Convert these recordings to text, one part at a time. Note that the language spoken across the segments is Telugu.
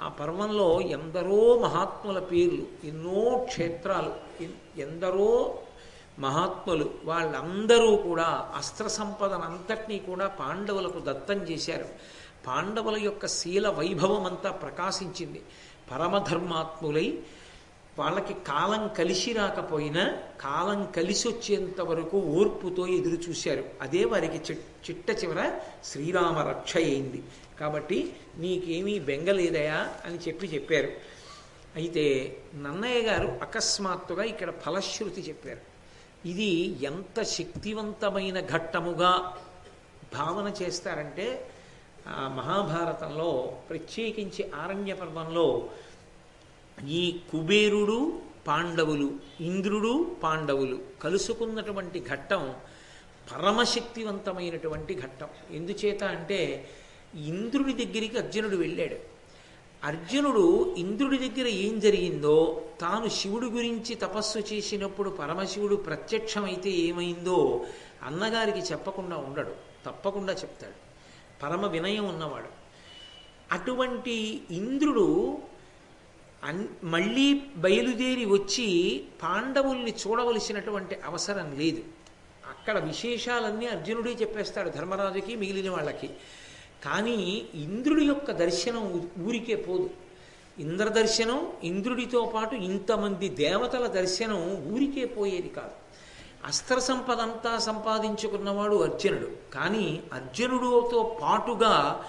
ఆ పర్వంలో ఎందరో మహాత్ముల పేర్లు ఎన్నో క్షేత్రాలు ఎన్- ఎందరో మహాత్ములు వాళ్ళందరూ కూడా అస్త్ర సంపదనంతటినీ కూడా పాండవులకు దత్తం చేశారు. పాండవుల యొక్క శీల వైభవం అంతా ప్రకాశించింది. పరమధర్మాత్ములై వాళ్ళకి కాలం కలిసి రాకపోయినా కాలం కలిసి వచ్చేంత వరకు ఓర్పుతో ఎదురు చూశారు. అదే వారికి చిట్- చిట్ట చివర శ్రీరామ రక్ష అయింది. కాబట్టి నీకేమీ బెంగలేదయా అని చెప్పి చెప్పారు. అయితే నన్నయ్య గారు అకస్మాత్తుగా ఇక్కడ ఫలశ్రుతి చెప్పారు. ఇది ఎంత శక్తివంతమైన ఘట్టముగా భావన చేస్తారంటే మహాభారతంలో ప్రత్యేకించి ఆరణ్య పర్వంలో ఈ కుబేరుడు పాండవులు ఇంద్రుడు పాండవులు కలుసుకున్నటువంటి ఘట్టం పరమశక్తివంతమైనటువంటి ఘట్టం. ఎందుచేత అంటే ఇంద్రుడి దగ్గరికి అర్జునుడు వెళ్ళాడు. అర్జునుడు ఇంద్రుడి దగ్గర ఏం జరిగిందో తాను శివుడు గురించి తపస్సు చేసినప్పుడు పరమశివుడు ప్రత్యక్షమైతే ఏమైందో అన్నగారికి చెప్పకుండా ఉండడు. తప్పకుండా చెప్తాడు. పరమ వినయం ఉన్నవాడు. అటువంటి ఇంద్రుడు అన్ మళ్ళీ బయలుదేరి వచ్చి పాండవుల్ని చూడవలసినటువంటి అవసరం లేదు. అక్కడ విశేషాలన్నీ అర్జునుడే చెప్పేస్తాడు ధర్మరాజుకి మిగిలిన వాళ్ళకి. కానీ ఇంద్రుడి యొక్క దర్శనం ఊరికే పోదు. ఇంద్ర దర్శనం ఇంద్రుడితో పాటు ఇంతమంది దేవతల దర్శనం ఊరికే పోయేది కాదు. అస్త్ర సంపద అంతా సంపాదించుకున్నవాడు అర్జునుడు. కానీ అర్జునుడుతో పాటుగా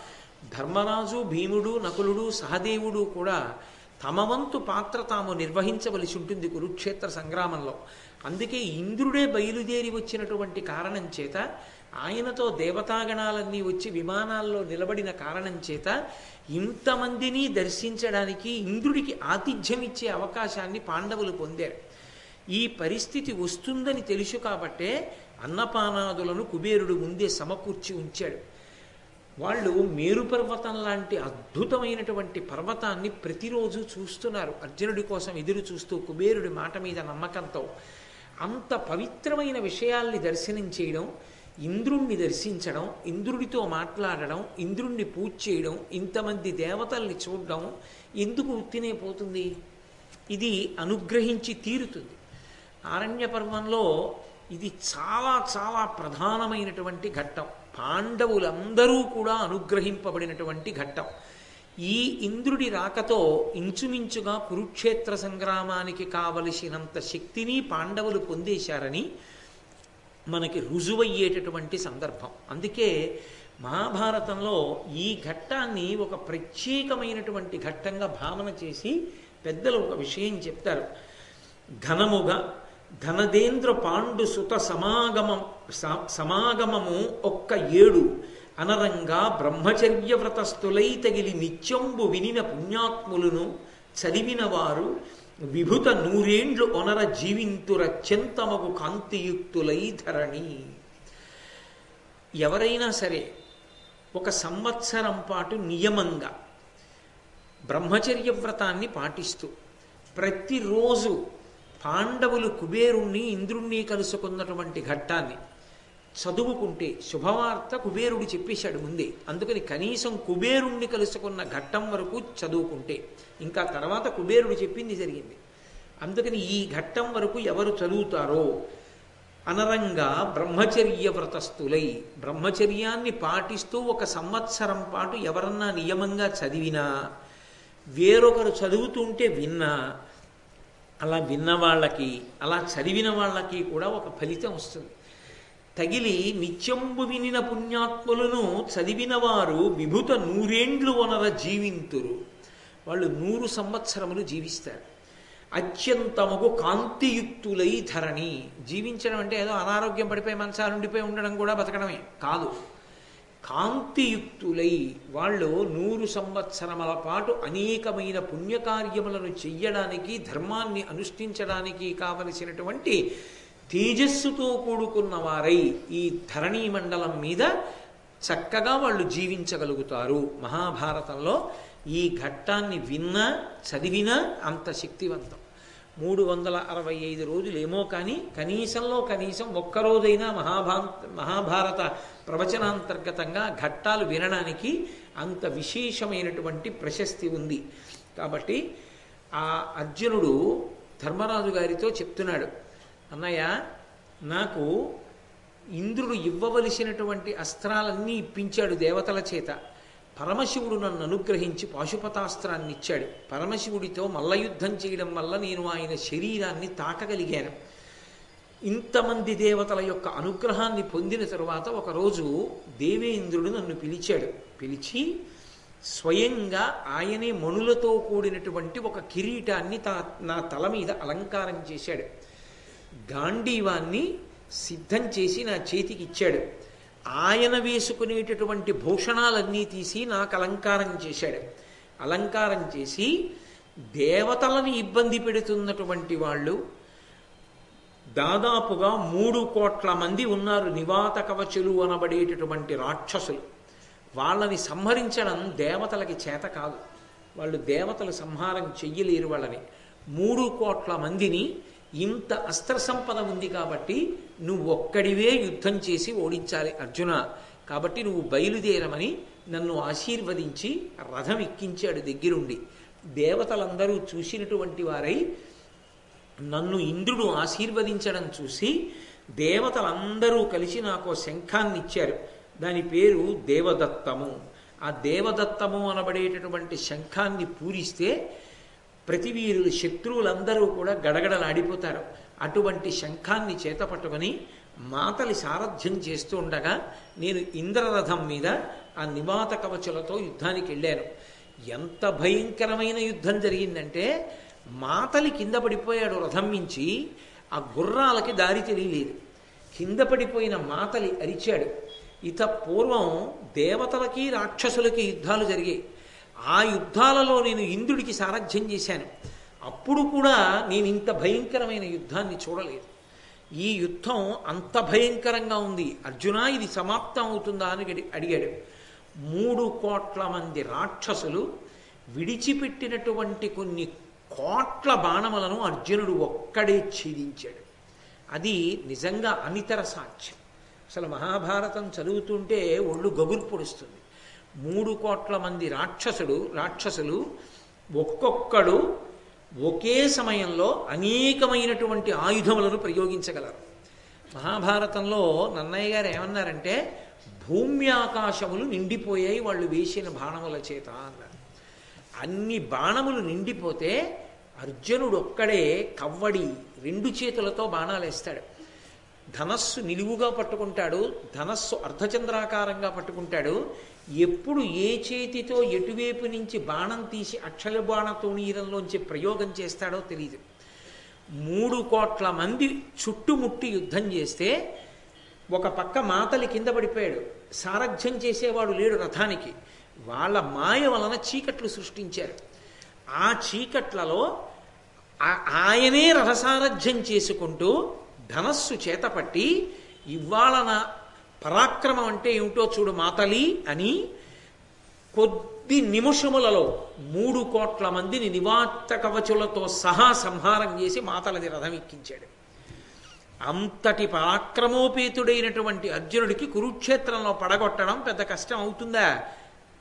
ధర్మరాజు భీముడు నకులుడు సహదేవుడు కూడా తమ వంతు పాత్ర తాము నిర్వహించవలసి ఉంటుంది కురుక్షేత్ర సంగ్రామంలో. అందుకే ఇంద్రుడే బయలుదేరి వచ్చినటువంటి కారణం చేత ఆయనతో దేవతాగణాలన్నీ వచ్చి విమానాల్లో నిలబడిన కారణం చేత ఇంతమందిని దర్శించడానికి ఇంద్రుడికి ఆతిథ్యం ఇచ్చే అవకాశాన్ని పాండవులు పొందారు. ఈ పరిస్థితి వస్తుందని తెలుసు కాబట్టే అన్నపానాదులను కుబేరుడు ముందే సమకూర్చి ఉంచాడు. వాళ్ళు మేరు పర్వతం లాంటి అద్భుతమైనటువంటి పర్వతాన్ని ప్రతిరోజు చూస్తున్నారు. అర్జునుడి కోసం ఎదురు చూస్తూ కుబేరుడి మాట మీద నమ్మకంతో అంత పవిత్రమైన విషయాల్ని దర్శనం చేయడం ఇంద్రుణ్ణి దర్శించడం ఇంద్రుడితో మాట్లాడడం ఇంద్రుణ్ణి పూజ చేయడం ఇంతమంది దేవతల్ని చూడడం ఎందుకు ఉత్తినే పోతుంది? ఇది అనుగ్రహించి తీరుతుంది. ఆరణ్య పర్వంలో ఇది చాలా చాలా ప్రధానమైనటువంటి ఘట్టం. పాండవులందరూ కూడా అనుగ్రహింపబడినటువంటి ఘట్టం. ఈ ఇంద్రుడి రాకతో ఇంచుమించుగా కురుక్షేత్ర సంగ్రామానికి కావలసినంత శక్తిని పాండవులు పొందేశారని మనకి రుజువయ్యేటటువంటి సందర్భం. అందుకే మహాభారతంలో ఈ ఘట్టాన్ని ఒక ప్రత్యేకమైనటువంటి ఘట్టంగా భావన చేసి పెద్దలు ఒక విషయం చెప్తారు. ఘనముగా ధనదేంద్ర పాండు సుత సమాగమం సమాగమము ఒక్క ఏడు. అనరంగా బ్రహ్మచర్య వ్రతస్థులై తగిలి నిత్యంబు వినిన పుణ్యాత్ములను చదివిన వారు విభుత నూరేండ్లు ఒనర జీవింతురత్యంతమగు కాంతియుక్తులై ధరణి. ఎవరైనా సరే ఒక సంవత్సరం పాటు నియమంగా బ్రహ్మచర్య వ్రతాన్ని పాటిస్తూ ప్రతిరోజు పాండవులు కుబేరుణ్ణి ఇంద్రుణ్ణి కలుసుకున్నటువంటి ఘట్టాన్ని చదువుకుంటే శుభవార్త కుబేరుడు చెప్పేశాడు ముందే. అందుకని కనీసం కుబేరుణ్ణి కలుసుకున్న ఘట్టం వరకు చదువుకుంటే. ఇంకా తర్వాత కుబేరుడు చెప్పింది జరిగింది. అందుకని ఈ ఘట్టం వరకు ఎవరు చదువుతారో? అనరంగా బ్రహ్మచర్య వ్రతస్థులై. బ్రహ్మచర్యాన్ని పాటిస్తూ ఒక సంవత్సరం పాటు ఎవరన్నా నియమంగా చదివినా వేరొకరు చదువుతుంటే విన్నా అలా విన్న వాళ్ళకి అలా చదివిన వాళ్ళకి కూడా ఒక ఫలితం వస్తుంది. తగిలి నిత్యంబు వినిన పుణ్యాత్ములను చదివిన వారు విభుత నూరేండ్లు వనర జీవింతురు. వాళ్ళు నూరు సంవత్సరములు జీవిస్తారు. అత్యంతమగు కాంతియుక్తులై ధరణి. జీవించడం అంటే ఏదో అనారోగ్యం పడిపోయి మంచాలు ఉండిపోయి ఉండడం కూడా బతకడమే కాదు. కాంతియుక్తులై వాళ్ళు నూరు సంవత్సరముల పాటు అనేకమైన పుణ్యకార్యములను చెయ్యడానికి ధర్మాన్ని అనుష్ఠించడానికి కావలసినటువంటి తేజస్సుతో కూడుకున్న వారై ఈ ధరణీ మండలం మీద చక్కగా వాళ్ళు జీవించగలుగుతారు. మహాభారతంలో ఈ ఘట్టాన్ని విన్నా చదివినా అంత శక్తివంతం. మూడు వందల అరవై ఐదు రోజులు ఏమో కానీ కనీసంలో కనీసం ఒక్కరోజైనా మహాభా మహాభారత ప్రవచనాంతర్గతంగా ఘట్టాలు వినడానికి అంత విశేషమైనటువంటి ప్రశస్తి ఉంది. కాబట్టి ఆ అర్జునుడు ధర్మరాజు గారితో చెప్తున్నాడు. అన్నయ్య నాకు ఇంద్రుడు ఇవ్వవలసినటువంటి అస్త్రాలన్నీ ఇప్పించాడు దేవతల చేత. పరమశివుడు నన్ను అనుగ్రహించి పాశుపతాస్త్రాన్ని ఇచ్చాడు. పరమశివుడితో మల్లయుద్ధం చేయడం వల్ల నేను ఆయన శరీరాన్ని తాకగలిగాను. ఇంతమంది దేవతల యొక్క అనుగ్రహాన్ని పొందిన తరువాత ఒకరోజు దేవేంద్రుడు నన్ను పిలిచాడు. పిలిచి స్వయంగా ఆయనే మణులతో కూడినటువంటి ఒక కిరీటాన్ని తా నా తల మీద అలంకారం చేశాడు. గాంధీవాన్ని సిద్ధం చేసి నా చేతికి ఇచ్చాడు. ఆయన వేసుకునేటటువంటి భూషణాలన్నీ తీసి నాకు అలంకారం చేశాడు. అలంకారం చేసి దేవతలను ఇబ్బంది పెడుతున్నటువంటి వాళ్ళు దాదాపుగా మూడు కోట్ల మంది ఉన్నారు నివాత కవచులు అనబడేటటువంటి రాక్షసులు. వాళ్ళని సంహరించడం దేవతలకి చేత కాదు. వాళ్ళు దేవతలు సంహారం చెయ్యలేరు వాళ్ళని. మూడు కోట్ల మందిని ఇంత అస్త్ర సంపద ఉంది కాబట్టి నువ్వు ఒక్కడివే యుద్ధం చేసి ఓడించాలి అర్జున. కాబట్టి నువ్వు బయలుదేరమని నన్ను ఆశీర్వదించి రథం ఎక్కించాడు దగ్గరుండి. దేవతలందరూ చూసినటువంటి వారై నన్ను ఇంద్రుడు ఆశీర్వదించడం చూసి దేవతలందరూ కలిసి నాకు శంఖాన్ని ఇచ్చారు. దాని పేరు దేవదత్తము. ఆ దేవదత్తము అనబడేటటువంటి శంఖాన్ని పూరిస్తే ప్రతివీరులు శత్రువులందరూ కూడా గడగడలాడిపోతారు. అటువంటి శంఖాన్ని చేత పట్టుకొని మాతలి సారథ్యం చేస్తూ ఉండగా నేను ఇంద్రరథం మీద ఆ నివాత కవచులతో యుద్ధానికి వెళ్ళాను. ఎంత భయంకరమైన యుద్ధం జరిగిందంటే మాతలి కింద పడిపోయాడు రథం మించి ఆ గుర్రాలకి దారి తెలియలేదు. కింద పడిపోయిన మాతలి అరిచాడు. ఇత పూర్వం దేవతలకి రాక్షసులకి యుద్ధాలు జరిగాయి. ఆ యుద్ధాలలో నేను ఇంద్రుడికి సారథ్యం చేశాను. అప్పుడు కూడా నేను ఇంత భయంకరమైన యుద్ధాన్ని చూడలేదు. ఈ యుద్ధం అంత భయంకరంగా ఉంది. అర్జున ఇది సమాప్తం అవుతుందా అని అడిగాడు. మూడు కోట్ల మంది రాక్షసులు విడిచిపెట్టినటువంటి కొన్ని కోట్ల బాణములను అర్జునుడు ఒక్కడే ఛేదించాడు. అది నిజంగా అనితర సాక్ష్యం. అసలు మహాభారతం చదువుతుంటే ఒళ్ళు గగురు పొడుస్తుంది. మూడు కోట్ల మంది రాక్షసుడు రాక్షసులు ఒక్కొక్కడు ఒకే సమయంలో అనేకమైనటువంటి ఆయుధములను ప్రయోగించగలరు. మహాభారతంలో నన్నయ్య గారు ఏమన్నారంటే భూమ్యాకాశములు నిండిపోయాయి వాళ్ళు వేసిన బాణముల చేత అన్నారు. అన్ని బాణములు నిండిపోతే అర్జునుడు ఒక్కడే కవ్వడి రెండు చేతులతో బాణాలు వేస్తాడు ధనస్సు నిలువుగా పట్టుకుంటాడు ధనస్సు అర్ధచంద్రాకారంగా పట్టుకుంటాడు. ఎప్పుడు ఏ చేతితో ఎటువైపు నుంచి బాణం తీసి అక్షల బాణతోణీరంలోంచి ప్రయోగం చేస్తాడో తెలియదు మూడు కోట్ల మంది చుట్టుముట్టి యుద్ధం చేస్తే ఒక పక్క మాతలి కింద పడిపోయాడు. సారథ్యం చేసేవాడు లేడు రథానికి. వాళ్ళ మాయ వలన చీకట్లు సృష్టించారు. ఆ చీకట్లలో ఆ- ఆయనే రథసారథ్యం చేసుకుంటూ ధనస్సు చేతపట్టి ఇవాళ నా పరాక్రమం అంటే ఏమిటో చూడు మాతలి అని కొద్ది నిమిషములలో మూడు కోట్ల మందిని నివాత్త కవచులతో సహా సంహారం చేసి మాతలది రథం ఎక్కించాడు. అంతటి పరాక్రమోపేతుడైనటువంటి అర్జునుడికి కురుక్షేత్రంలో పడగొట్టడం పెద్ద కష్టం అవుతుందా?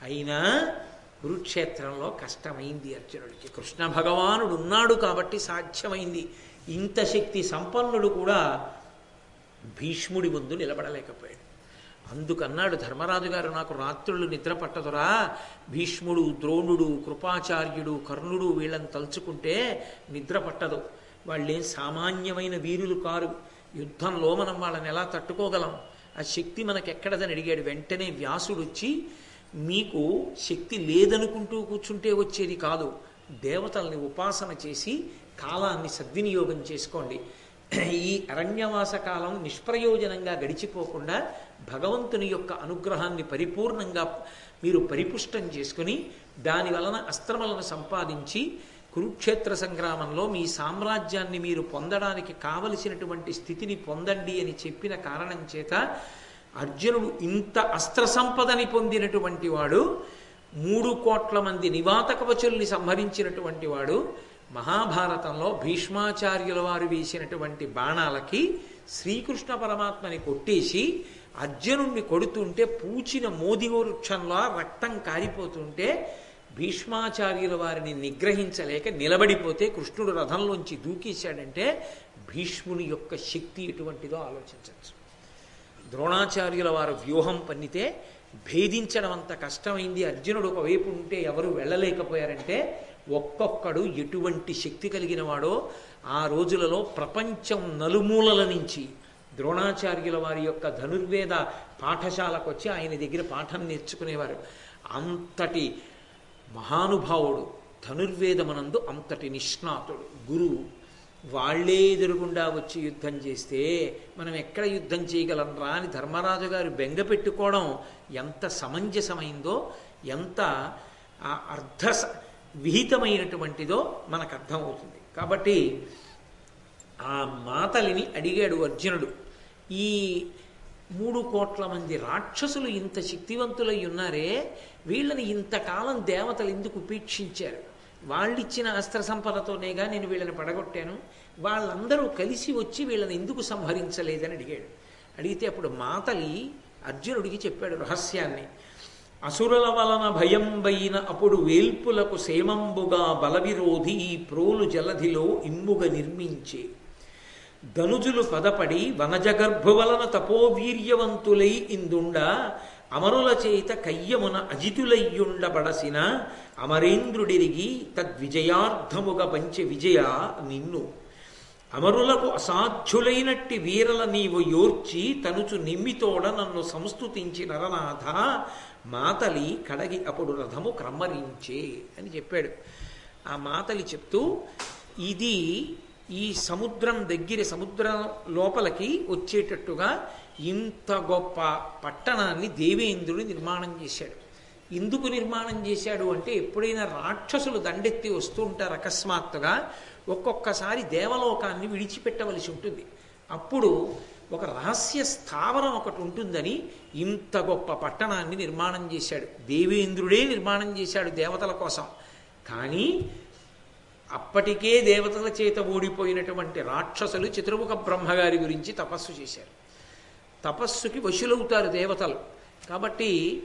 అయినా కురుక్షేత్రంలో కష్టమైంది అర్జునుడికి. కృష్ణ భగవానుడు ఉన్నాడు కాబట్టి సాధ్యమైంది. ఇంత శక్తి సంపన్నుడు కూడా భీష్ముడి ముందు నిలబడలేకపోయాడు. అందుకన్నాడు ధర్మరాజు గారు నాకు రాత్రులు నిద్ర పట్టదురా. భీష్ముడు ద్రోణుడు కృపాచార్యుడు కర్ణుడు వీళ్ళని తలుచుకుంటే నిద్ర పట్టదు. వాళ్ళేం సామాన్యమైన వీరులు కారు. యుద్ధంలో మనం వాళ్ళని ఎలా తట్టుకోగలం? ఆ శక్తి మనకెక్కడదని అడిగాడు. వెంటనే వ్యాసుడు వచ్చి మీకు శక్తి లేదనుకుంటూ కూర్చుంటే వచ్చేది కాదు. దేవతల్ని ఉపాసన చేసి కాలాన్ని సద్వినియోగం చేసుకోండి. ఈ అరణ్యవాస కాలం నిష్ప్రయోజనంగా గడిచిపోకుండా భగవంతుని యొక్క అనుగ్రహాన్ని పరిపూర్ణంగా మీరు పరిపుష్టం చేసుకుని దాని వలన అస్త్రములను సంపాదించి కురుక్షేత్ర సంగ్రామంలో మీ సామ్రాజ్యాన్ని మీరు పొందడానికి కావలసినటువంటి స్థితిని పొందండి అని చెప్పిన కారణం చేత అర్జునుడు ఇంత అస్త్ర సంపదని పొందినటువంటి వాడు మూడు కోట్ల మంది నివాత కవచుల్ని సంహరించినటువంటి వాడు మహాభారతంలో భీష్మాచార్యుల వారు వేసినటువంటి బాణాలకి శ్రీకృష్ణ పరమాత్మని కొట్టేసి అర్జునుణ్ణి కొడుతుంటే పూచిన మోది వృక్షంలో రక్తం కారిపోతుంటే భీష్మాచార్యుల వారిని నిగ్రహించలేక నిలబడిపోతే కృష్ణుడు రథంలోంచి దూకేశాడంటే భీష్ముని యొక్క శక్తి ఎటువంటిదో ఆలోచించవచ్చు. ద్రోణాచార్యుల వారు వ్యూహం పన్నితే భేదించడం అంత కష్టమైంది. అర్జునుడు ఒకవైపు ఉంటే ఎవరు వెళ్ళలేకపోయారంటే ఒక్కొక్కడు ఎటువంటి శక్తి కలిగిన వాడో ఆ రోజులలో ప్రపంచం నలుమూలల నుంచి ద్రోణాచార్యుల వారి యొక్క ధనుర్వేద పాఠశాలకు వచ్చి ఆయన దగ్గర పాఠం నేర్చుకునేవారు. అంతటి మహానుభావుడు ధనుర్వేదమనందు అంతటి నిష్ణాతుడు గురువు. వాళ్ళే ఎదురుగుండా వచ్చి యుద్ధం చేస్తే మనం ఎక్కడ యుద్ధం చేయగలం రాని ధర్మరాజు గారు బెంగ పెట్టుకోవడం ఎంత సమంజసమైందో ఎంత ఆ అర్ధ విహితమైనటువంటిదో మనకు అర్థమవుతుంది. కాబట్టి ఆ మాతలిని అడిగాడు అర్జునుడు ఈ మూడు కోట్ల మంది రాక్షసులు ఇంత శక్తివంతులై ఉన్నారే వీళ్ళని ఇంతకాలం దేవతలు ఎందుకు ఉపేక్షించారు? వాళ్ళిచ్చిన అస్త్ర సంపదతోనేగా నేను వీళ్ళని పడగొట్టాను. వాళ్ళందరూ కలిసి వచ్చి వీళ్ళని ఎందుకు సంహరించలేదని అడిగాడు. అడిగితే అప్పుడు మాతలి అర్జునుడికి చెప్పాడు రహస్యాన్ని. అసురుల వలన భయంబైన అప్పుడు వేల్పులకు సేమంబుగా బలవిరోధి ఈ ప్రోలు జలధిలో ఇమ్ముగ నిర్మించే. ధనుజులు పదపడి వనజగర్భు వలన తపోవీర్యవంతులై ఇందుండ అమరుల చేత కయ్యమున అజితులయ్యుండబడసిన అమరేంద్రుడిరిగి తద్విజయార్థముగ పంచె విజయ నిన్ను. అమరులకు అసాధ్యులైనట్టి వీరల నీవు యోర్చి తనుచు నిమ్మితోడ నన్ను సంస్తుతించి నరనాథ మాతలి కడగి అప్పుడు రథము క్రమ్మరించే అని చెప్పాడు. ఆ మాతలి చెప్తూ ఇది ఈ సముద్రం దగ్గర సముద్రం లోపలికి వచ్చేటట్టుగా ఇంత గొప్ప పట్టణాన్ని దేవేంద్రుడు నిర్మాణం చేశాడు. ఎందుకు నిర్మాణం చేశాడు అంటే ఎప్పుడైనా రాక్షసులు దండెత్తి వస్తూ ఉంటారు అకస్మాత్తుగా ఒక్కొక్కసారి దేవలోకాన్ని విడిచిపెట్టవలసి ఉంటుంది. అప్పుడు ఒక రహస్య స్థావరం ఒకటి ఉంటుందని ఇంత గొప్ప పట్టణాన్ని నిర్మాణం చేశాడు. దేవేంద్రుడే నిర్మాణం చేశాడు దేవతల కోసం. కానీ అప్పటికే దేవతల చేత ఓడిపోయినటువంటి రాక్షసులు చతుర్ముఖ బ్రహ్మగారి గురించి తపస్సు చేశారు. తపస్సుకి వశులవుతారు దేవతలు. కాబట్టి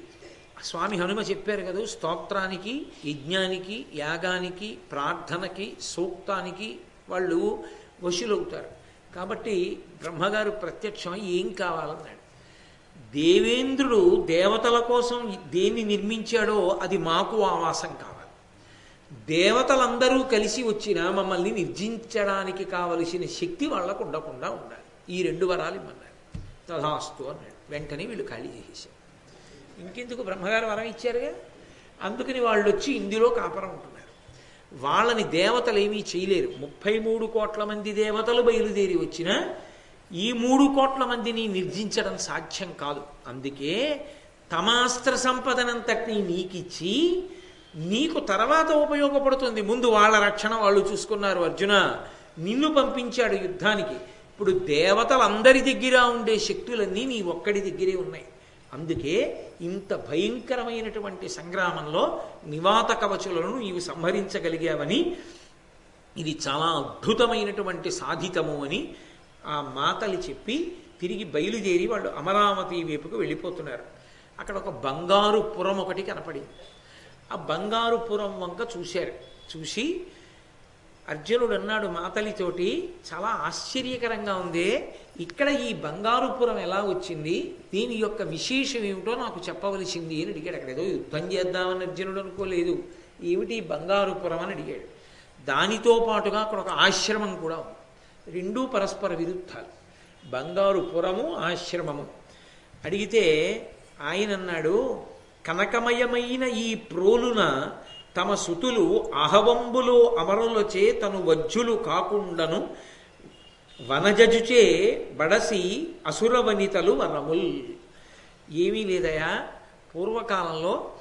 స్వామి హనుమ చెప్పారు కదా స్తోత్రానికి యజ్ఞానికి యాగానికి ప్రార్థనకి సూక్తానికి వాళ్ళు వశులవుతారు. కాబట్టి బ్రహ్మగారు ప్రత్యక్షం ఏం కావాలన్నాడు. దేవేంద్రుడు దేవతల కోసం దేన్ని నిర్మించాడో అది మాకు ఆవాసం కావాలి. దేవతలందరూ కలిసి వచ్చినా మమ్మల్ని నిర్జించడానికి కావలసిన శక్తి వాళ్ళకు ఉండకుండా ఉండాలి. ఈ రెండు వరాలు ఇమ్మన్నారు. తథాస్తు అన్నాడు వెంటనే వీళ్ళు ఖాళీ చేసేసారు ఇంకెందుకు బ్రహ్మగారు వరం ఇచ్చారుగా? అందుకని వాళ్ళు వచ్చి ఇందులో కాపరం ఉంటున్నారు. వాళ్ళని దేవతలు ఏమీ చేయలేరు. ముప్పై మూడు కోట్ల మంది దేవతలు బయలుదేరి వచ్చినా ఈ మూడు కోట్ల మందిని నిర్జించడం సాధ్యం కాదు. అందుకే తమాస్త్ర సంపదనంతటిని నీకిచ్చి నీకు తర్వాత ఉపయోగపడుతుంది. ముందు వాళ్ళ రక్షణ వాళ్ళు చూసుకున్నారు అర్జున. నిన్ను పంపించాడు యుద్ధానికి. ఇప్పుడు దేవతలందరి దగ్గర ఉండే శక్తులన్నీ నీ ఒక్కడి దగ్గరే ఉన్నాయి. అందుకే ఇంత భయంకరమైనటువంటి సంగ్రామంలో నివాత కవచులను నీవు సంహరించగలిగావని ఇది చాలా అద్భుతమైనటువంటి సాధితము అని ఆ మాతలు చెప్పి తిరిగి బయలుదేరి వాళ్ళు అమరావతి వైపుకు వెళ్ళిపోతున్నారు. అక్కడ ఒక బంగారు పురం ఒకటి కనపడింది. ఆ బంగారు పురం వంక చూశారు. చూసి అర్జునుడు అన్నాడు మాతలితోటి చాలా ఆశ్చర్యకరంగా ఉంది. ఇక్కడ ఈ బంగారుపురం ఎలా వచ్చింది? దీని యొక్క విశేషం ఏమిటో నాకు చెప్పవలసింది అని అడిగాడు. అక్కడ ఏదో యుద్ధం చేద్దామని అర్జునుడు అనుకోలేదు. ఏమిటి బంగారుపురం అని అడిగాడు. దానితో పాటుగా అక్కడ ఒక ఆశ్రమం కూడా ఉంది. రెండూ పరస్పర విరుద్ధాలు. బంగారుపురము ఆశ్రమము. అడిగితే ఆయన అన్నాడు కనకమయమైన ఈ ప్రోలున తమ సుతులు అహవంబులు అమరులచే తను వజ్జులు కాకుండను వనజజుచే బడసి అసురవనితలు వనముల్. ఏమీ లేదయా? పూర్వకాలంలో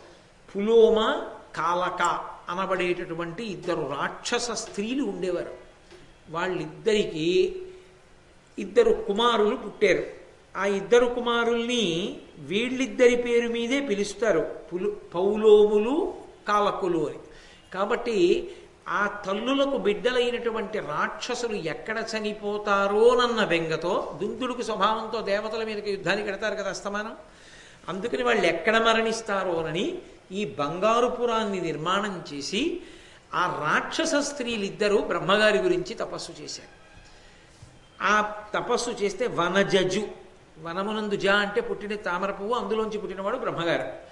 పులోమ కాలక అనబడేటటువంటి ఇద్దరు రాక్షస స్త్రీలు ఉండేవారు. వాళ్ళిద్దరికీ ఇద్దరు కుమారులు పుట్టారు. ఆ ఇద్దరు కుమారుల్ని వీళ్ళిద్దరి పేరు మీదే పిలుస్తారు. పులు పౌలోములు కాలకులు అని కాబట్టి ఆ తల్లులకు బిడ్డలైనటువంటి రాక్షసులు ఎక్కడ చనిపోతారోనన్న బెంగతో దుందుడుకు స్వభావంతో దేవతల మీదకి యుద్ధానికి పెడతారు కదా అస్తమానం. అందుకని వాళ్ళు ఎక్కడ మరణిస్తారోనని ఈ బంగారుపురాన్ని నిర్మాణం చేసి ఆ రాక్షస స్త్రీలిద్దరూ బ్రహ్మగారి గురించి తపస్సు చేశారు. ఆ తపస్సు చేస్తే వనజజు వనమునందు జ అంటే పుట్టిన తామర పువ్వు అందులోంచి పుట్టినవాడు బ్రహ్మగారు.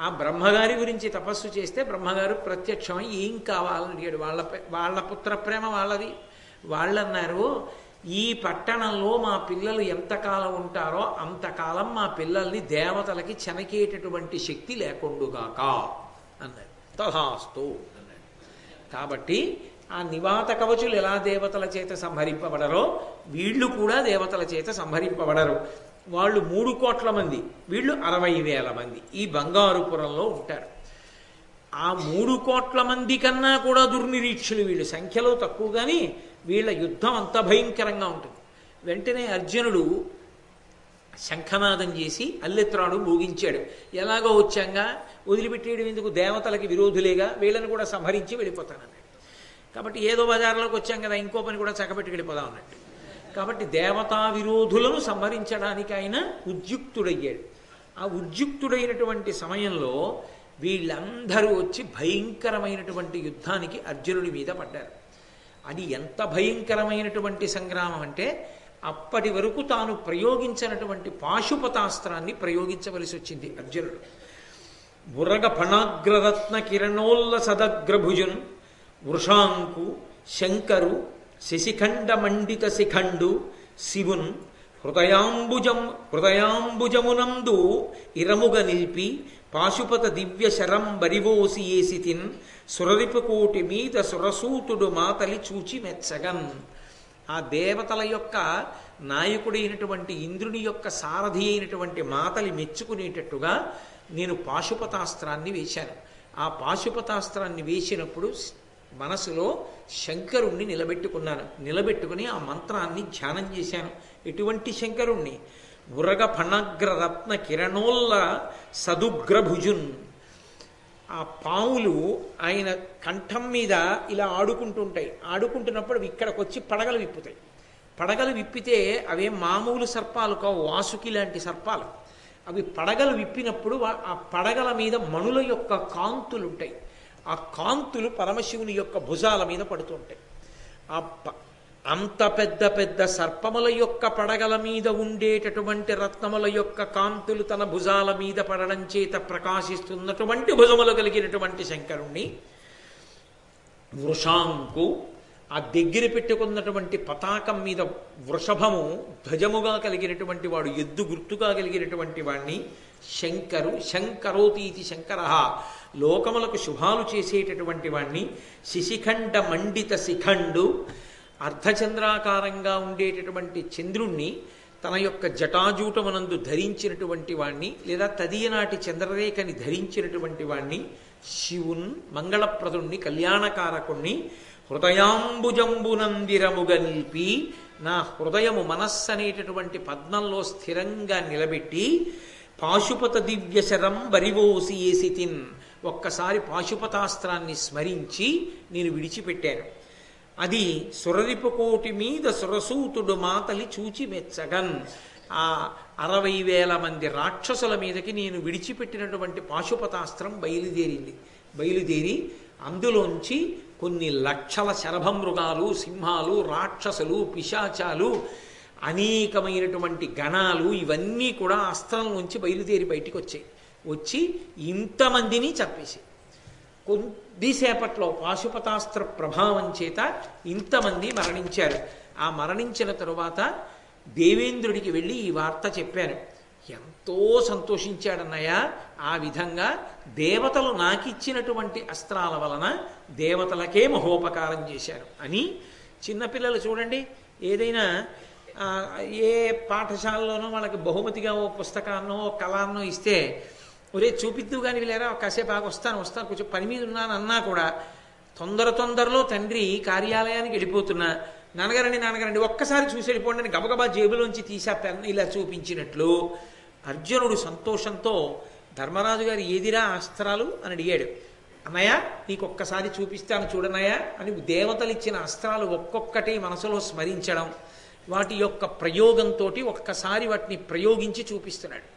ఆ బ్రహ్మగారి గురించి తపస్సు చేస్తే బ్రహ్మగారు ప్రత్యక్షమై ఏం కావాలని అడిగాడు. వాళ్ళ వాళ్ళ పుత్ర ప్రేమ వాళ్ళది. వాళ్ళన్నారు ఈ పట్టణంలో మా పిల్లలు ఎంతకాలం ఉంటారో అంతకాలం మా పిల్లల్ని దేవతలకి చెనకేటటువంటి శక్తి లేకుండుగాక అన్నారు. తథాస్తు అన్నాడు కాబట్టి ఆ నివాత కవచులు ఎలా దేవతల చేత సంహరింపబడరో వీళ్ళు కూడా దేవతల చేత సంహరింపబడరు. వాళ్ళు మూడు కోట్ల మంది వీళ్ళు అరవై వేల మంది ఈ బంగారుపురంలో ఉంటారు. ఆ మూడు కోట్ల మంది కన్నా కూడా దుర్నిరీక్షులు వీళ్ళు. సంఖ్యలో తక్కువ కానీ వీళ్ళ యుద్ధం అంత భయంకరంగా ఉంటుంది. వెంటనే అర్జునుడు శంఖనాదం చేసి అల్లెత్రాడు భోగించాడు ఎలాగో వచ్చాంగా? వదిలిపెట్టేయడం ఎందుకు? దేవతలకి విరోధులేగా? వీళ్ళని కూడా సంహరించి వెళ్ళిపోతానన్నాడు. కాబట్టి ఏదో బజార్లోకి వచ్చాం కదా ఇంకో పని కూడా చక్కబెట్టి వెళ్ళిపోదాం అన్నట్టు. కాబట్టి దేవతా విరోధులను సంహరించడానికి ఆయన ఉద్యుక్తుడయ్యాడు. ఆ ఉద్యుక్తుడైనటువంటి సమయంలో వీళ్ళందరూ వచ్చి భయంకరమైనటువంటి యుద్ధానికి అర్జునుడి మీద పడ్డారు. అది ఎంత భయంకరమైనటువంటి సంగ్రామం అంటే అప్పటి వరకు తాను ప్రయోగించినటువంటి పాశుపతాస్త్రాన్ని ప్రయోగించవలసి వచ్చింది అర్జునుడు. ఉరగ ఫణాగ్రరత్న కిరణోల్ల సదగ్రభుజున్ వృషాంకు శంకరు శశిఖండ మండిత శిఖండు శివున్ హృదయాంబుజం హృదయాంబుజమునందు ఇరముగ నిల్పి పాశుపత దివ్య శరం బరివోసి ఏసితిన్ సురరిపుకోటి మీద సురసూతుడు మాతలి చూచి మెచ్చగన్ ఆ దేవతల యొక్క నాయకుడైనటువంటి ఇంద్రుని యొక్క సారథి అయినటువంటి మాతలి మెచ్చుకునేటట్టుగా నేను పాశుపతాస్త్రాన్ని వేశాను. ఆ పాశుపతాస్త్రాన్ని వేసినప్పుడు మనసులో శంకరుణ్ణి నిలబెట్టుకున్నాను. నిలబెట్టుకుని ఆ మంత్రాన్ని ధ్యానం చేశాను. ఎటువంటి శంకరుణ్ణి? ఉరగ ఫణగ్ర రత్న కిరణోల్ల సదుగ్రభుజున్. ఆ పాములు ఆయన కంఠం మీద ఇలా ఆడుకుంటుంటాయి. ఆడుకుంటున్నప్పుడు అవి ఇక్కడికి వచ్చి పడగలు విప్పుతాయి. పడగలు విప్పితే అవే మామూలు సర్పాలు కావు వాసుకి లాంటి సర్పాలు. అవి పడగలు విప్పినప్పుడు ఆ పడగల మీద మణుల యొక్క కాంతులు ఉంటాయి ఆ కాంతులు పరమశివుని యొక్క భుజాల మీద పడుతుంటాయి. ఆ అంత పెద్ద పెద్ద సర్పముల యొక్క పడగల మీద ఉండేటటువంటి రత్నముల యొక్క కాంతులు తన భుజాల మీద పడడం చేత ప్రకాశిస్తున్నటువంటి భుజములు కలిగినటువంటి శంకరుణ్ణి వృషాంకు ఆ దగ్గర పెట్టుకున్నటువంటి పతాకం మీద వృషభము ధ్వజముగా కలిగినటువంటి వాడు ఎద్దు గుర్తుగా కలిగినటువంటి వాణ్ణి శంకరు శంకరోతీతి శంకర. లోకములకు శుభాలు చేసేటటువంటి వాణ్ణి శిశిఖండ మండిత శిఖండు. అర్ధచంద్రాకారంగా ఉండేటటువంటి చంద్రుణ్ణి తన యొక్క జటాజూటమునందు ధరించినటువంటి వాణ్ణి లేదా తదియనాటి చంద్రరేఖని ధరించినటువంటి వాణ్ణి శివున్ మంగళప్రదుణ్ణి కళ్యాణకారకుణ్ణి హృదయాంబుజంబునందిరముగ నిలిపి నా హృదయము మనస్సు అనేటటువంటి పద్మంలో స్థిరంగా నిలబెట్టి పాశుపత దివ్యశరం బరివోసి ఏసితిన్ ఒక్కసారి పాశుపతాస్త్రాన్ని స్మరించి నేను విడిచిపెట్టాను. అది సురరిపుకోటి మీద సురసూతుడు మాతలి చూచి మెచ్చగన్. ఆ అరవై వేల మంది రాక్షసుల మీదకి నేను విడిచిపెట్టినటువంటి పాశుపతాస్త్రం బయలుదేరింది. బయలుదేరి అందులోంచి కొన్ని లక్షల శరభమృగాలు సింహాలు రాక్షసులు పిశాచాలు అనేకమైనటువంటి గణాలు ఇవన్నీ కూడా అస్త్రం నుంచి బయలుదేరి బయటికి వచ్చాయి వచ్చి ఇంతమందిని చంపేసి కొద్దిసేపట్లో పాశుపతాస్త్ర ప్రభావం చేత ఇంతమంది మరణించారు. ఆ మరణించిన తరువాత దేవేంద్రుడికి వెళ్ళి ఈ వార్త చెప్పాను ఎంతో సంతోషించాడన్నయ్య. ఆ విధంగా దేవతలు నాకిచ్చినటువంటి అస్త్రాల వలన దేవతలకే మహోపకారం చేశారు. అని చిన్నపిల్లలు చూడండి ఏదైనా ఏ పాఠశాలలోనో వాళ్ళకి బహుమతిగా ఓ పుస్తకాన్నో ఓ కళాన్నో ఇస్తే ఒరే చూపిద్దు కానీ వీళ్ళారా కాసేపు ఆగి వస్తాను వస్తాను కొంచెం పని మీద ఉన్నాను అన్నా కూడా తొందర తొందరలో తండ్రి కార్యాలయానికి వెళ్ళిపోతున్నా నాన్నగారండి నాన్నగారండి ఒక్కసారి చూసి వెళ్ళిపోండి అని గబగబా జేబులోంచి తీసా పెన్ ఇలా చూపించినట్లు అర్జునుడు సంతోషంతో ధర్మరాజు గారు ఏదిరా అస్త్రాలు? అని అడిగాడు. అన్నయ్య నీకు ఒక్కసారి చూపిస్తాను చూడనయ్య అని దేవతలు ఇచ్చిన అస్త్రాలు ఒక్కొక్కటి మనసులో స్మరించడం వాటి యొక్క ప్రయోగంతో ఒక్కసారి వాటిని ప్రయోగించి చూపిస్తున్నాడు.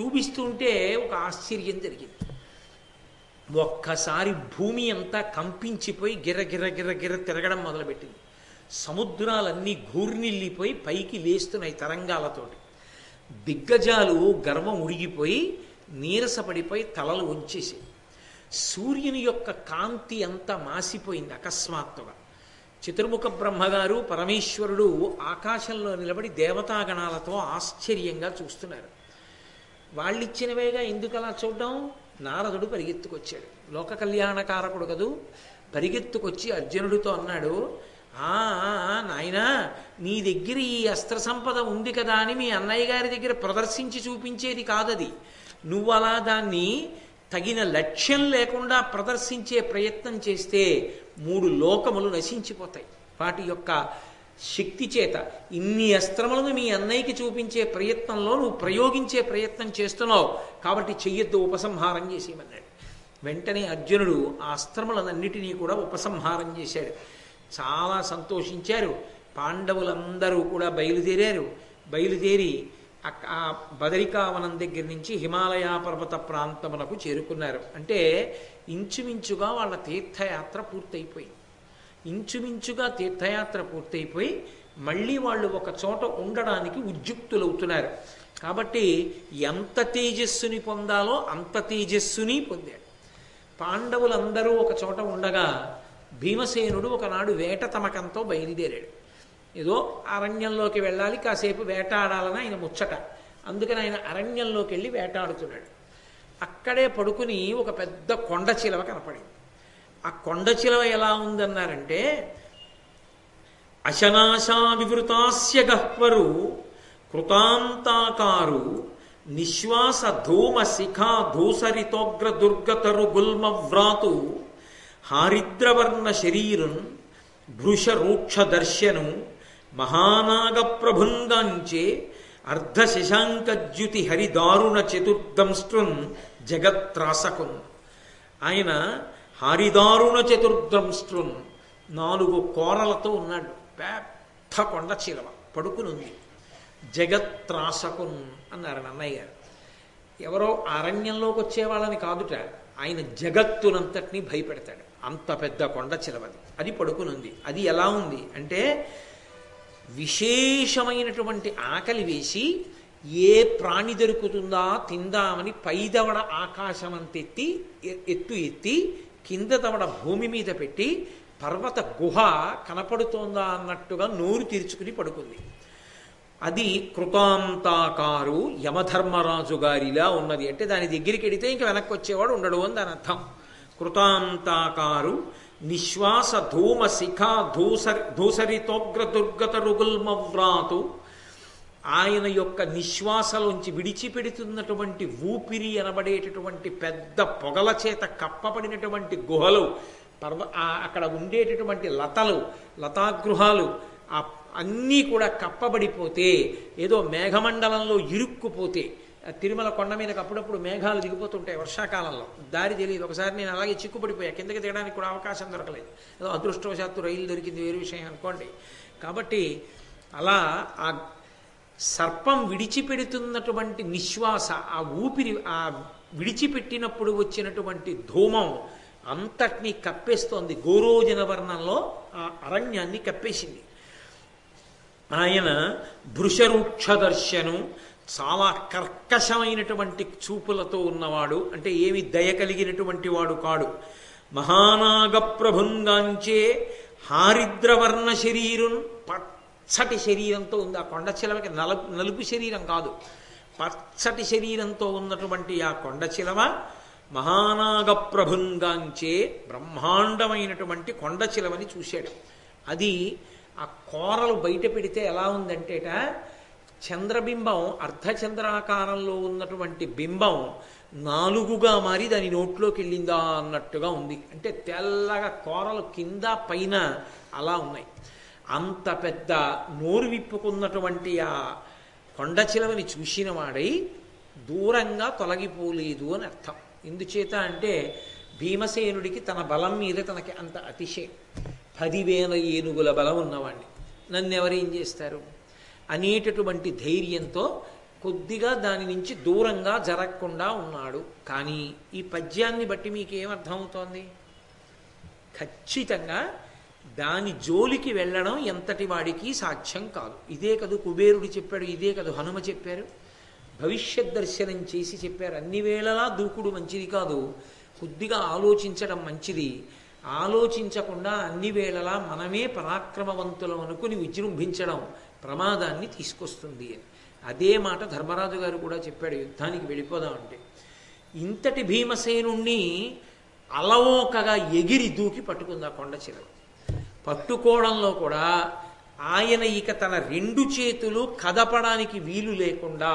చూపిస్తుంటే ఒక ఆశ్చర్యం జరిగింది. ఒక్కసారి భూమి అంతా కంపించిపోయి గిర్ర గిర్ర గిర్ర గిర్ర తిరగడం మొదలుపెట్టింది. సముద్రాలన్నీ ఘూర్నిల్లిపోయి పైకి లేస్తున్నాయి తరంగాలతోటి. దిగ్గజాలు గర్వం ఉడిగిపోయి నీరసపడిపోయి తలలు వంచేసి. సూర్యుని యొక్క కాంతి అంతా మాసిపోయింది అకస్మాత్తుగా. చతుర్ముఖ బ్రహ్మగారు పరమేశ్వరుడు ఆకాశంలో నిలబడి దేవతాగణాలతో ఆశ్చర్యంగా చూస్తున్నారు. వాళ్ళిచ్చినవేగా ఎందుకు అలా చూడడం? నారదుడు పరిగెత్తుకొచ్చాడు. లోక కళ్యాణకారకుడు కదూ పరిగెత్తుకొచ్చి అర్జునుడితో అన్నాడు నాయనా నీ దగ్గర ఈ అస్త్ర సంపద ఉంది కదా అని మీ అన్నయ్య గారి దగ్గర ప్రదర్శించి చూపించేది కాదది. నువ్వు అలా దాన్ని తగిన లక్ష్యం లేకుండా ప్రదర్శించే ప్రయత్నం చేస్తే మూడు లోకములు నశించిపోతాయి. వాటి యొక్క శక్తి చేత ఇన్ని అస్త్రములను మీ అన్నయ్యకి చూపించే ప్రయత్నంలో నువ్వు ప్రయోగించే ప్రయత్నం చేస్తున్నావు. కాబట్టి చెయ్యొద్దు ఉపసంహారం చేసేయమన్నాడు. వెంటనే అర్జునుడు ఆ అస్త్రములన్నిటినీ కూడా ఉపసంహారం చేశాడు. చాలా సంతోషించారు. పాండవులందరూ కూడా బయలుదేరారు. బయలుదేరి ఆ బదరికావనం దగ్గర నుంచి హిమాలయ పర్వత ప్రాంతమునకు చేరుకున్నారు. అంటే ఇంచుమించుగా వాళ్ళ తీర్థయాత్ర పూర్తయిపోయింది. ఇంచుమించుగా తీర్థయాత్ర పూర్తయిపోయి మళ్ళీ వాళ్ళు ఒక చోట ఉండడానికి ఉద్యుక్తులవుతున్నారు. కాబట్టి ఎంత తేజస్సుని పొందాలో అంత తేజస్సుని పొందాడు పాండవులందరూ ఒక చోట ఉండగా భీమసేనుడు ఒకనాడు వేట తమకంతో బయలుదేరాడు. ఏదో అరణ్యంలోకి వెళ్ళాలి కాసేపు వేటాడాలని ఆయన ముచ్చట. అందుకని ఆయన అరణ్యంలోకి వెళ్ళి వేటాడుతున్నాడు. అక్కడే పడుకుని ఒక పెద్ద కొండ చిలవ కనపడింది. ఆ కొండ చిలవ ఎలా ఉందన్నారంటే అశనాశా వివృతాస్య గహ్వరు కృతాంతాకారు నిశ్వాస ధూమ శిఖా ధూసరితోగ్ర దుర్గతరు గుల్మ వ్రాతు హారిద్రవర్ణ శరీరం భృష రూక్ష దర్శనం మహానాగ ప్రభుంగాంచే అర్ధ శశాంకజ్యుతి హరిదారుణ చతుర్దంష్ట్రున్ జగత్రాసకున్ ఆయన హరిదారుణ చతుర్దంష్ట్రున్ నాలుగు కోరలతో ఉన్నాడు. పెద్ద కొండ చిలవ పడుకునుంది. జగత్రాసకున్ అన్నారు నన్నయ్య. గారు ఎవరో అరణ్యంలోకి వచ్చే వాళ్ళని కాదుట ఆయన జగత్తునంతటినీ భయపెడతాడు. అంత పెద్ద కొండ చిలవది. అది పడుకునుంది. అది ఎలా ఉంది అంటే విశేషమైనటువంటి ఆకలి వేసి ఏ ప్రాణి దొరుకుతుందా తిందామని పైదవడ ఆకాశమంతెత్తి ఎత్తు ఎత్తి కింద దవడ భూమి మీద పెట్టి పర్వత గుహ కనపడుతోందా అన్నట్టుగా నోరు తెరుచుకుని పడుకుంది. అది కృతాంతాకారు యమధర్మరాజు గారిలా ఉన్నది. అంటే దాని దగ్గరికి వెడితే ఇంక వెనక్కి వచ్చేవాడు ఉండడు అని దాని అర్థం. కృతాంతాకారు నిశ్వాస ధూమ శిఖా ధూసరి ధూసరితోగ్ర దుర్గత రుగుల్మవ్రాతు. ఆయన యొక్క నిశ్వాసలోంచి విడిచిపెడుతున్నటువంటి ఊపిరి అనబడేటటువంటి పెద్ద పొగల చేత కప్పబడినటువంటి గుహలు పర్వ అక్కడ ఉండేటటువంటి లతలు లతాగృహాలు అన్నీ కూడా కప్పబడిపోతే ఏదో మేఘమండలంలో ఇరుక్కుపోతే తిరుమల కొండ మీదకి అప్పుడప్పుడు మేఘాలు దిగిపోతుంటాయి వర్షాకాలంలో. దారి తెలియదు. ఒకసారి నేను అలాగే చిక్కుపడిపోయా. కిందకి దిగడానికి కూడా అవకాశం దొరకలేదు. ఏదో అదృష్టవశాత్తు రైలు దొరికింది వేరు విషయం అనుకోండి. కాబట్టి అలా ఆ సర్పం విడిచిపెడుతున్నటువంటి నిశ్వాస ఆ ఊపిరి ఆ విడిచిపెట్టినప్పుడు వచ్చినటువంటి ధూమం అంతటినీ కప్పేస్తోంది. గోరోజన వర్ణంలో ఆ అరణ్యాన్ని కప్పేసింది. ఆయన భృషరుక్ష దర్శనం చాలా కర్కశమైనటువంటి చూపులతో ఉన్నవాడు అంటే ఏమి దయ కలిగినటువంటి వాడు కాడు. మహానాగప్రభుంగాంచే హారిద్రవర్ణ శరీరం పచ్చటి శరీరంతో ఉంది. ఆ కొండ చిలవకి నలుపు నలుపు శరీరం కాదు. పచ్చటి శరీరంతో ఉన్నటువంటి ఆ కొండ చిలవ మహానాగప్రభుంగాంచే బ్రహ్మాండమైనటువంటి కొండ చిలవని చూశాడు. అది ఆ కోరలు బయట పెడితే ఎలా ఉందంటేట చంద్రబింబం అర్ధచంద్రాకారంలో ఉన్నటువంటి బింబం నాలుగుగా మారి దాని నోట్లోకి వెళ్ళిందా అన్నట్టుగా ఉంది. అంటే తెల్లగా కోరలు కింద పైన అలా ఉన్నాయి. అంత పెద్ద నోరు విప్పుకున్నటువంటి ఆ కొండ చిలవని చూసిన వాడై దూరంగా తొలగిపోలేదు అని అర్థం. ఎందుచేత అంటే భీమసేనుడికి తన బలం మీద తనకి అంత అతిశయం. పదివేల ఏనుగుల బలం ఉన్నవాడిని నన్ను ఎవరేం చేస్తారు? అనేటటువంటి ధైర్యంతో కొద్దిగా దాని నుంచి దూరంగా జరగకుండా ఉన్నాడు. కానీ ఈ పద్యాన్ని బట్టి మీకేమర్థమవుతోంది ఖచ్చితంగా దాని జోలికి వెళ్ళడం ఎంతటి వాడికి సాధ్యం కాదు. ఇదే కదు కుబేరుడు చెప్పాడు ఇదే కదు హనుమ చెప్పారు. భవిష్యత్ దర్శనం చేసి చెప్పారు. అన్ని వేళలా దూకుడు మంచిది కాదు. కొద్దిగా ఆలోచించడం మంచిది. ఆలోచించకుండా అన్ని వేళలా మనమే పరాక్రమవంతులం అనుకుని విజృంభించడం ప్రమాదాన్ని తీసుకొస్తుంది అని. అదే మాట ధర్మరాజు గారు కూడా చెప్పాడు యుద్ధానికి వెళ్ళిపోదామంటే ఇంతటి భీమసేనుణ్ణి అలవోకగా ఎగిరి దూకి పట్టుకుంది ఆ కొండ చిలువ పట్టుకోవడంలో కూడా ఆయన ఇక తన రెండు చేతులు కదపడానికి వీలు లేకుండా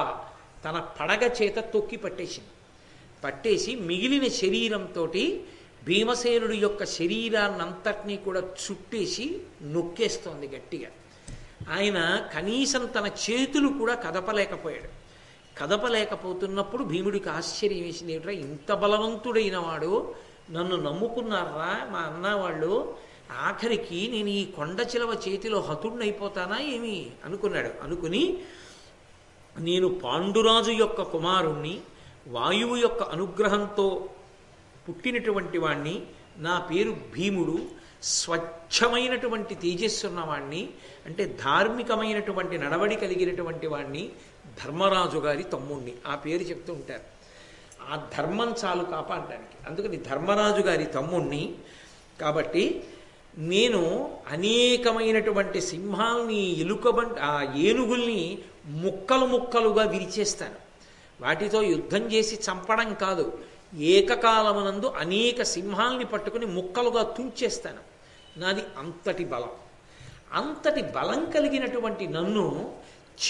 తన పడగ చేత తొక్కి పట్టేసింది. పట్టేసి మిగిలిన శరీరంతో భీమసేనుడి యొక్క శరీరాన్నంతటినీ కూడా చుట్టేసి నొక్కేస్తోంది గట్టిగా. ఆయన కనీసం తన చేతులు కూడా కదపలేకపోయాడు. కదపలేకపోతున్నప్పుడు భీముడికి ఆశ్చర్యం వేసింది ఏమిట్రా ఇంత బలవంతుడైన వాడు నన్ను నమ్ముకున్నారా? మా అన్న వాళ్ళు ఆఖరికి నేను ఈ కొండ చిలవ చేతిలో హతుడినైపోతానా ఏమి? అనుకున్నాడు. అనుకుని నేను పాండురాజు యొక్క కుమారుణ్ణి వాయువు యొక్క అనుగ్రహంతో పుట్టినటువంటి వాణ్ణి నా పేరు భీముడు స్వచ్ఛమైనటువంటి తేజస్సున్నవాణ్ణి అంటే ధార్మికమైనటువంటి నడవడి కలిగినటువంటి వాణ్ణి ధర్మరాజు గారి తమ్ముణ్ణి. ఆ పేరు చెప్తూ ఉంటారు. ఆ ధర్మం చాలు కాపాడడానికి అందుకని ధర్మరాజు గారి తమ్ముణ్ణి కాబట్టి నేను అనేకమైనటువంటి సింహాల్ని ఎలుకబంట ఆ ఏనుగుల్ని ముక్కలు ముక్కలుగా విరిచేస్తాను. వాటితో యుద్ధం చేసి చంపడం కాదు. ఏకకాలమునందు అనేక సింహాల్ని పట్టుకుని ముక్కలుగా తుంచేస్తాను. నాది అంతటి బలం. అంతటి బలం కలిగినటువంటి నన్ను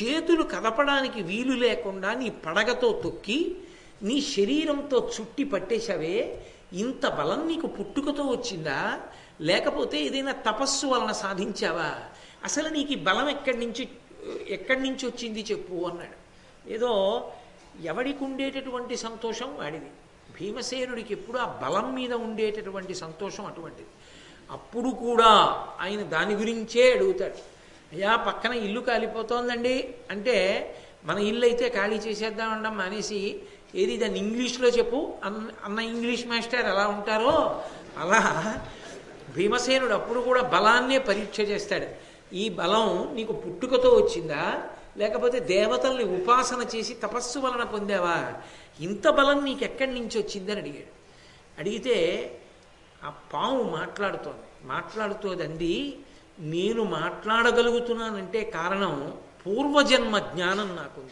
చేతులు కదపడానికి వీలు లేకుండా నీ పడగతో తొక్కి నీ శరీరంతో చుట్టి పట్టేశావే ఇంత బలం నీకు పుట్టుకతో వచ్చిందా? లేకపోతే ఏదైనా తపస్సు వలన సాధించావా? అసలు నీకు ఈ బలం ఎక్కడి నుంచి ఎక్కడి నుంచి వచ్చింది చెప్పు అన్నాడు. ఏదో ఎవడికి ఉండేటటువంటి సంతోషం వాడిది. భీమసేనుడికి ఎప్పుడు ఆ బలం మీద ఉండేటటువంటి సంతోషం అటువంటిది. అప్పుడు కూడా ఆయన దాని గురించే అడుగుతాడు. అయ్యా పక్కన ఇల్లు కాలిపోతోందండి. అంటే మన ఇల్లు అయితే ఖాళీ చేసేద్దామండం మానేసి ఏది దాన్ని ఇంగ్లీష్లో చెప్పు. అన్న అన్న ఇంగ్లీష్ మాస్టర్ ఎలా ఉంటారో అలా భీమసేనుడు అప్పుడు కూడా బలాన్నే పరీక్ష చేస్తాడు. ఈ బలం నీకు పుట్టుకతో వచ్చిందా? లేకపోతే దేవతల్ని ఉపాసన చేసి తపస్సు వలన పొందావా? ఇంత బలం నీకు ఎక్కడి నుంచి వచ్చిందని అడిగాడు. అడిగితే ఆ పాము మాట్లాడుతోంది. మాట్లాడుతోంది నేను మాట్లాడగలుగుతున్నానంటే కారణం పూర్వజన్మ జ్ఞానం నాకుంది.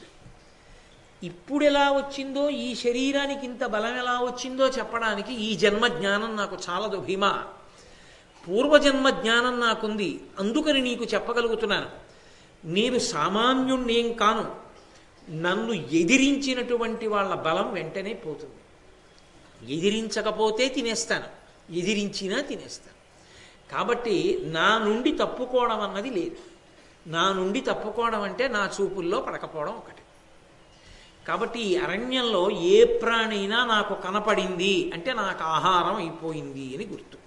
ఇప్పుడు ఎలా వచ్చిందో ఈ శరీరానికి ఇంత బలం ఎలా వచ్చిందో చెప్పడానికి ఈ జన్మ జ్ఞానం నాకు చాలదు భీమా. పూర్వజన్మ జ్ఞానం నాకుంది అందుకని నీకు చెప్పగలుగుతున్నాను. నేను సామాన్యుణ్ణేం కాను నన్ను ఎదిరించినటువంటి వాళ్ళ బలం వెంటనే పోతుంది. ఎదిరించకపోతే తినేస్తాను. ఎదిరించినా తినేస్తాను. కాబట్టి నా నుండి తప్పుకోవడం అన్నది లేదు. నా నుండి తప్పుకోవడం అంటే నా చూపుల్లో పడకపోవడం ఒకటి. కాబట్టి ఈ అరణ్యంలో ఏ ప్రాణైనా నాకు కనపడింది అంటే నాకు ఆహారం అయిపోయింది అని గుర్తు.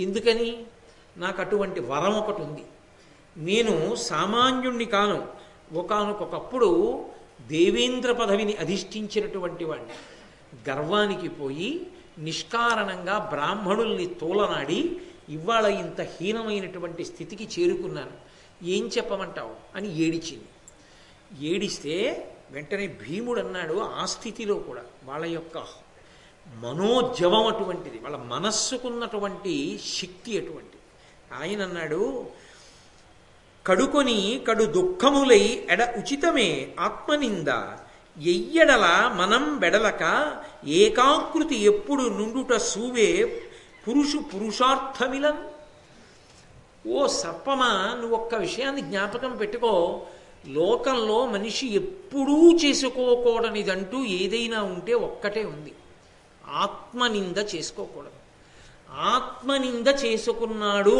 ఎందుకని? నాకు అటువంటి వరం ఒకటి ఉంది. నేను సామాన్యుణ్ణి కాను. ఒకనకొకప్పుడు దేవేంద్ర పదవిని అధిష్ఠించినటువంటి వాడిని గర్వానికి పోయి నిష్కారణంగా బ్రాహ్మణుల్ని తోలనాడి ఇవాళ ఇంత హీనమైనటువంటి స్థితికి చేరుకున్నాను. ఏం చెప్పమంటావు? అని ఏడిచింది. ఏడిస్తే వెంటనే భీముడు అన్నాడు ఆ స్థితిలో కూడా. వాళ్ళ యొక్క మనోజవం అటువంటిది వాళ్ళ మనస్సుకున్నటువంటి శక్తి అటువంటిది. ఆయన అన్నాడు కడుకొని కడు దుఃఖములై ఎడ ఉచితమే ఆత్మనింద. ఎయ్యడల మనం బెడలక ఏకాకృతి ఎప్పుడు నుండుట సూవే పురుషు పురుషార్థమిలన్ ఓ సర్పమా నువ్వు ఒక్క విషయాన్ని జ్ఞాపకం పెట్టుకో. లోకంలో మనిషి ఎప్పుడూ చేసుకోకూడనిదంటూ ఏదైనా ఉంటే ఒక్కటే ఉంది. ఆత్మనింద చేసుకోకూడదు. ఆత్మనింద చేసుకున్నాడు